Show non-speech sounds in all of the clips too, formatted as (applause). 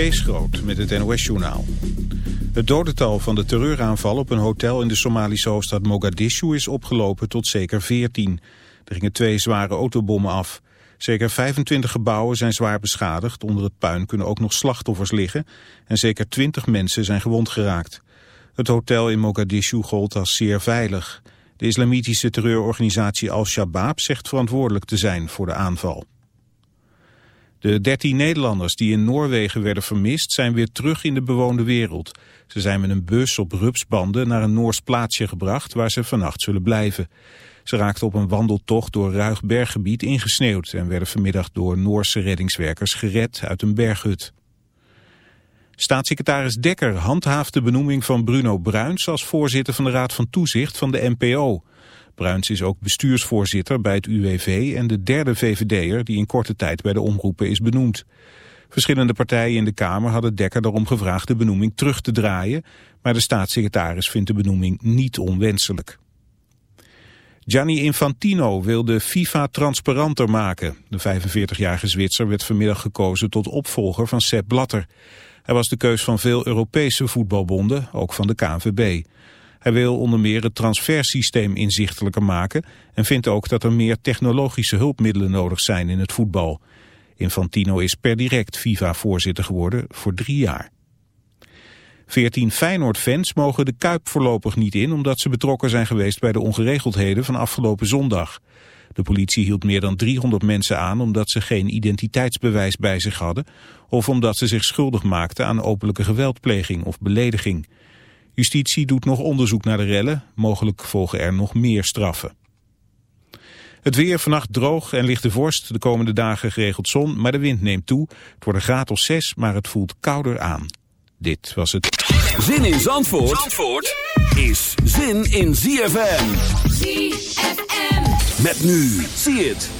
Kees Groot met het NOS-journaal. Het dodental van de terreuraanval op een hotel in de Somalische hoofdstad Mogadishu is opgelopen tot zeker 14. Er gingen twee zware autobommen af. Zeker 25 gebouwen zijn zwaar beschadigd. Onder het puin kunnen ook nog slachtoffers liggen. En zeker 20 mensen zijn gewond geraakt. Het hotel in Mogadishu gold als zeer veilig. De islamitische terreurorganisatie Al-Shabaab zegt verantwoordelijk te zijn voor de aanval. De 13 Nederlanders die in Noorwegen werden vermist zijn weer terug in de bewoonde wereld. Ze zijn met een bus op rupsbanden naar een Noors plaatsje gebracht waar ze vannacht zullen blijven. Ze raakten op een wandeltocht door ruig berggebied ingesneeuwd en werden vanmiddag door Noorse reddingswerkers gered uit een berghut. Staatssecretaris Dekker handhaaft de benoeming van Bruno Bruins als voorzitter van de Raad van Toezicht van de NPO. Bruins is ook bestuursvoorzitter bij het UWV en de derde VVD'er die in korte tijd bij de omroepen is benoemd. Verschillende partijen in de Kamer hadden Dekker daarom gevraagd de benoeming terug te draaien, maar de staatssecretaris vindt de benoeming niet onwenselijk. Gianni Infantino wil de FIFA transparanter maken. De 45-jarige Zwitser werd vanmiddag gekozen tot opvolger van Sepp Blatter. Hij was de keus van veel Europese voetbalbonden, ook van de KNVB. Hij wil onder meer het transfersysteem inzichtelijker maken en vindt ook dat er meer technologische hulpmiddelen nodig zijn in het voetbal. Infantino is per direct FIFA-voorzitter geworden voor drie jaar. Veertien Feyenoord-fans mogen de Kuip voorlopig niet in... omdat ze betrokken zijn geweest bij de ongeregeldheden van afgelopen zondag. De politie hield meer dan 300 mensen aan omdat ze geen identiteitsbewijs bij zich hadden... of omdat ze zich schuldig maakten aan openlijke geweldpleging of belediging. Justitie doet nog onderzoek naar de rellen. Mogelijk volgen er nog meer straffen. Het weer vannacht droog en lichte vorst. De komende dagen geregeld zon, maar de wind neemt toe. Het wordt een graad of 6, maar het voelt kouder aan. Dit was het. Zin in Zandvoort, Zandvoort is zin in ZFM. ZFM. Met nu, zie het.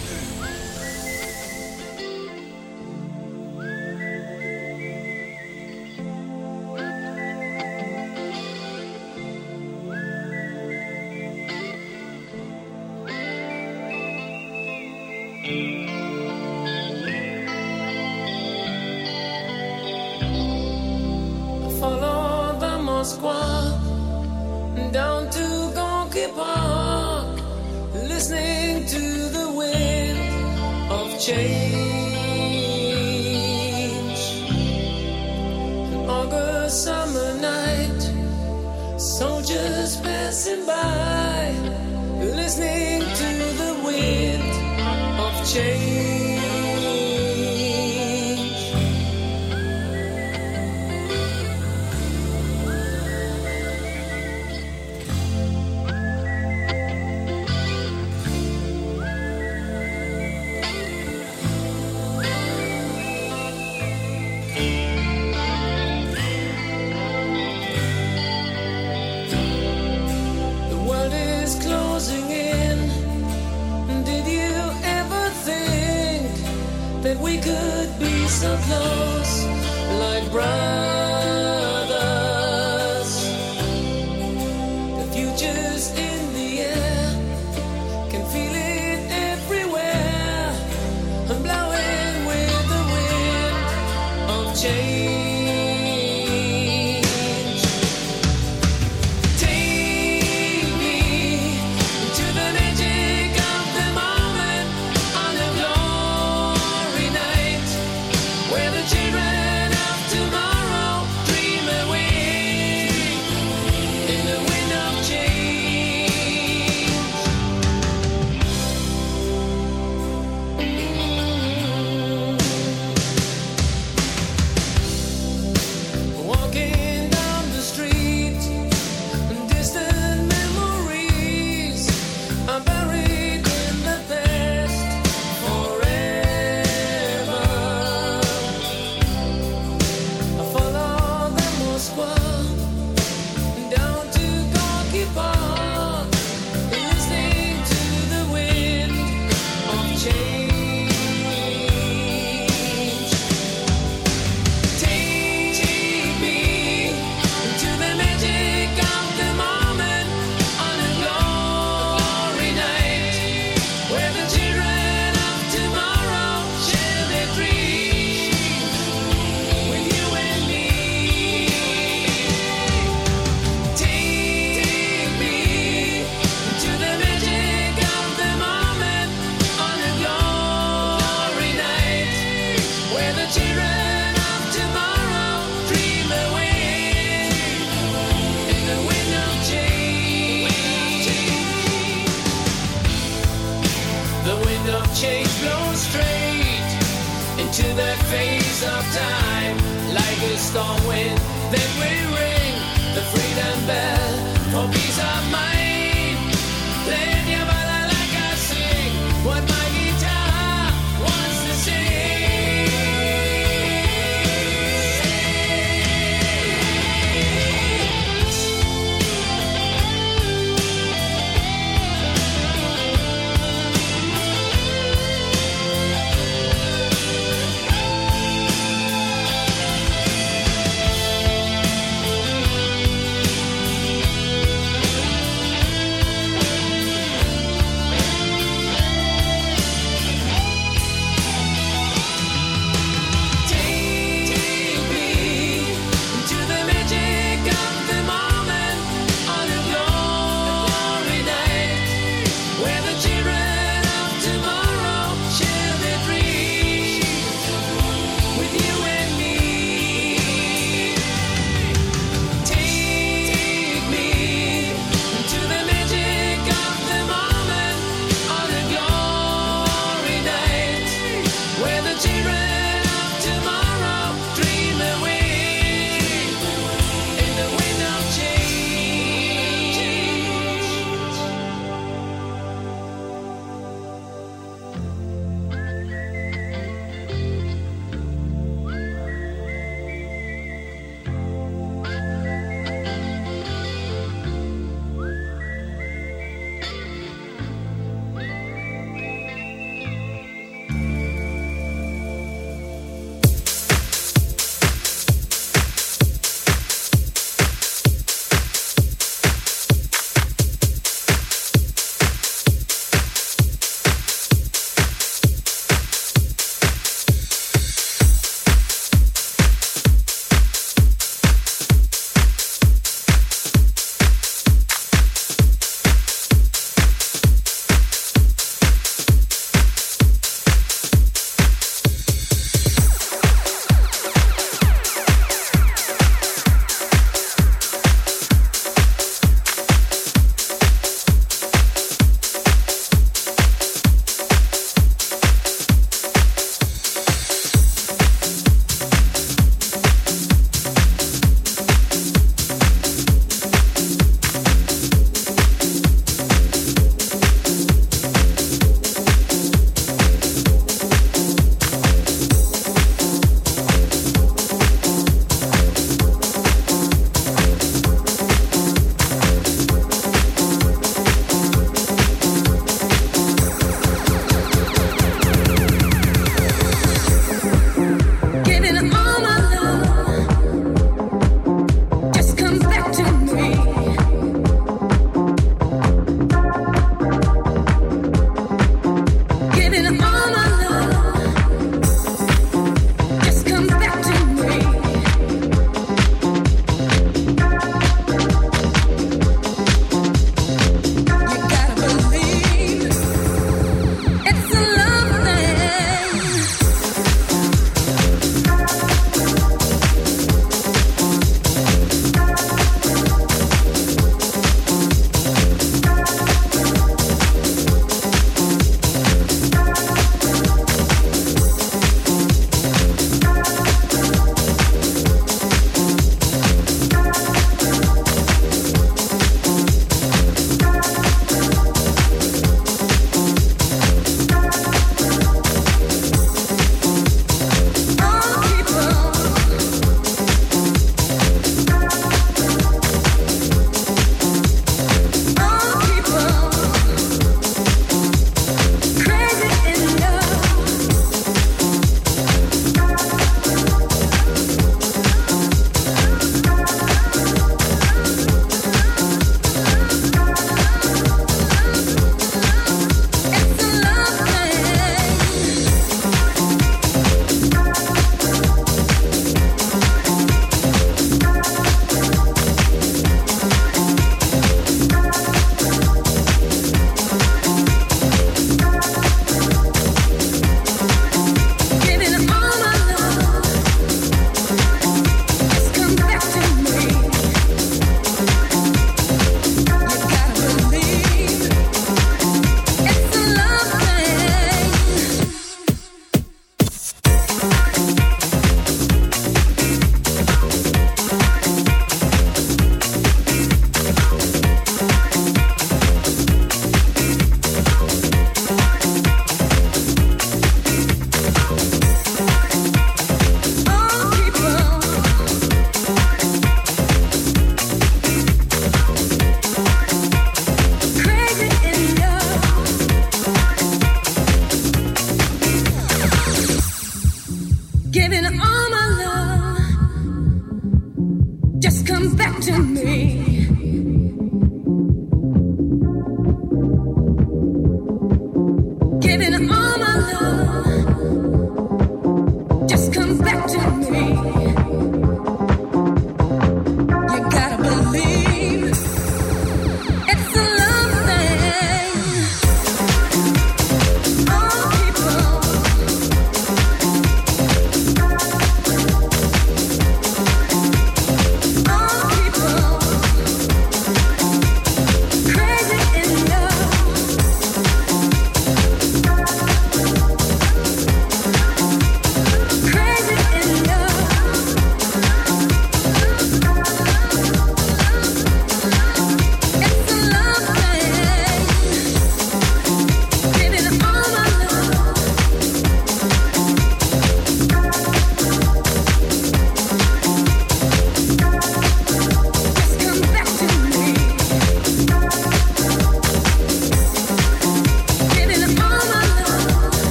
change.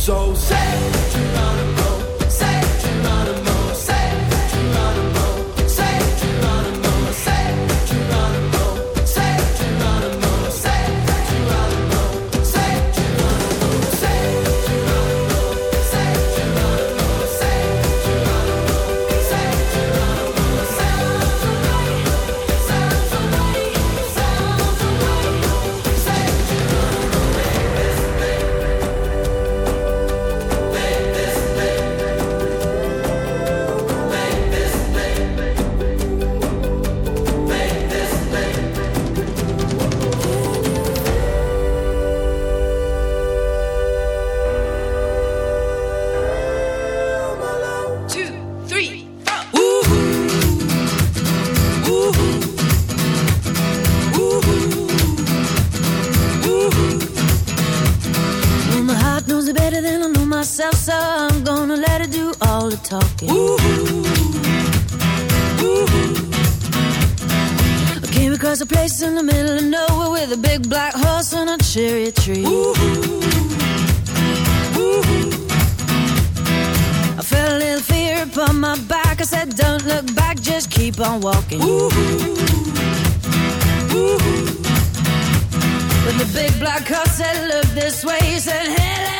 So say what you. Place in the middle of nowhere with a big black horse and a cherry tree. I felt a little fear upon my back. I said, Don't look back, just keep on walking. When the big black horse said, Look this way, he said, Hey,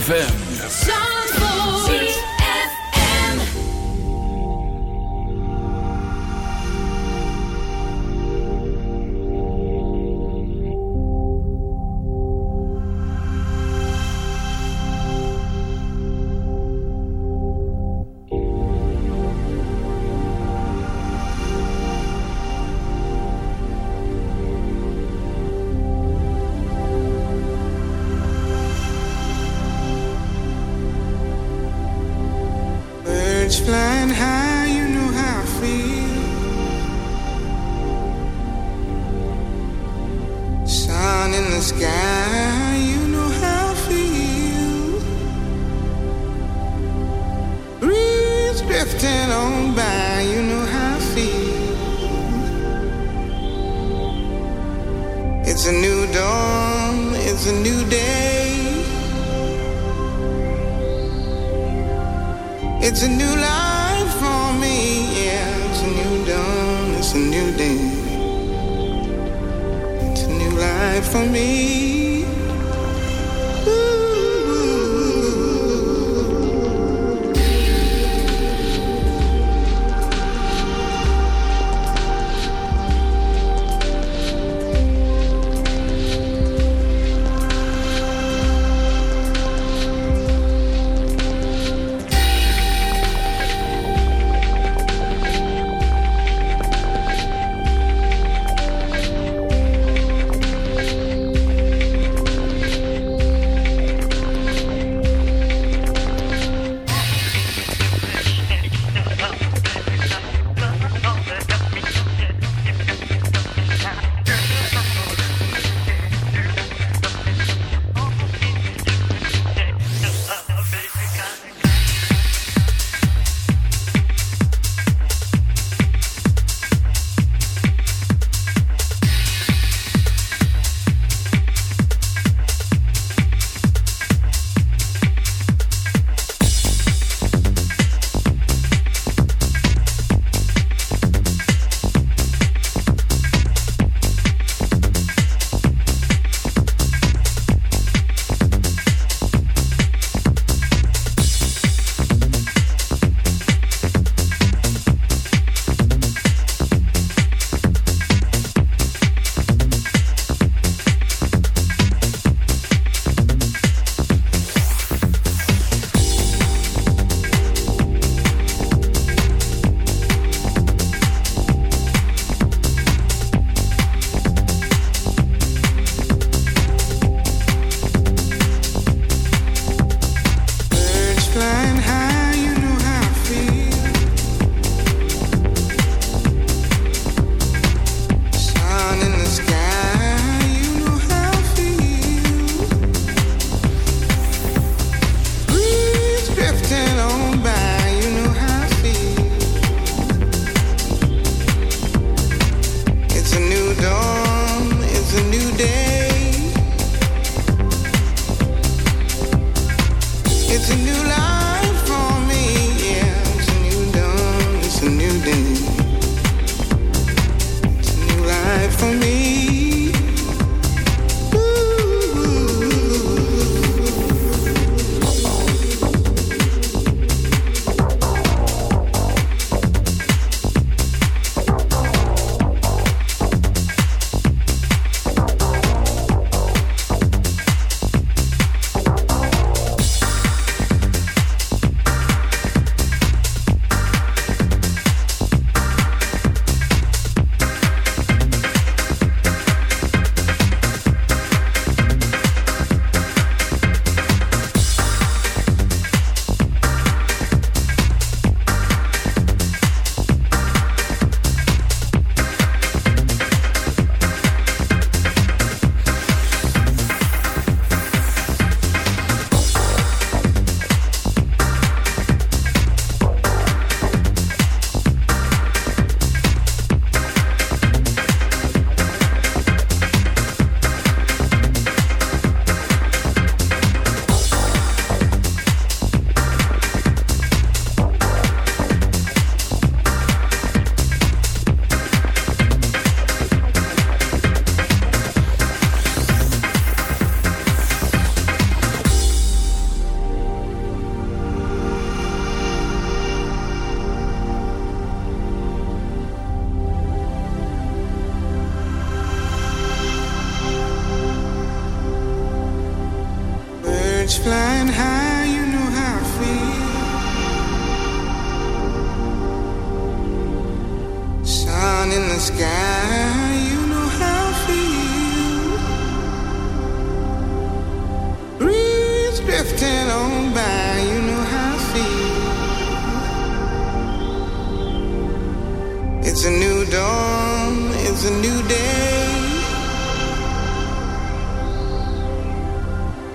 ZFM.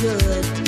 good.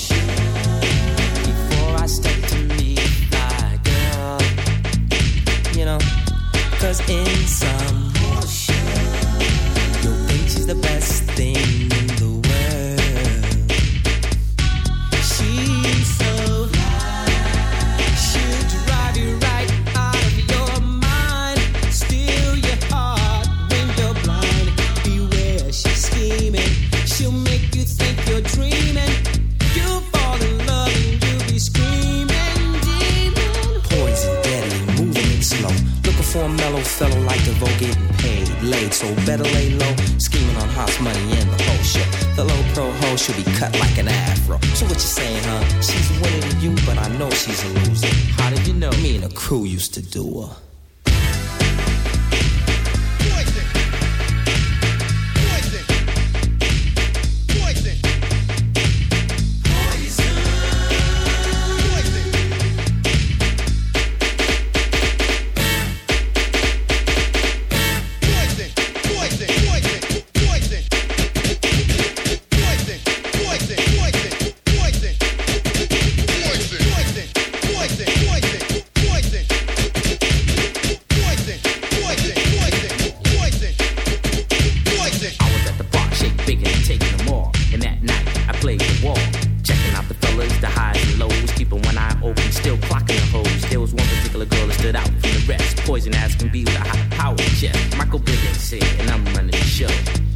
poison ass can be with a hot power jet. Michael Bivins here, and I'm running the show.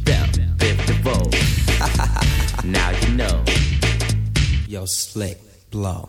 Bell, Biv DeVoe. (laughs) now you know. Yo, slick, blow.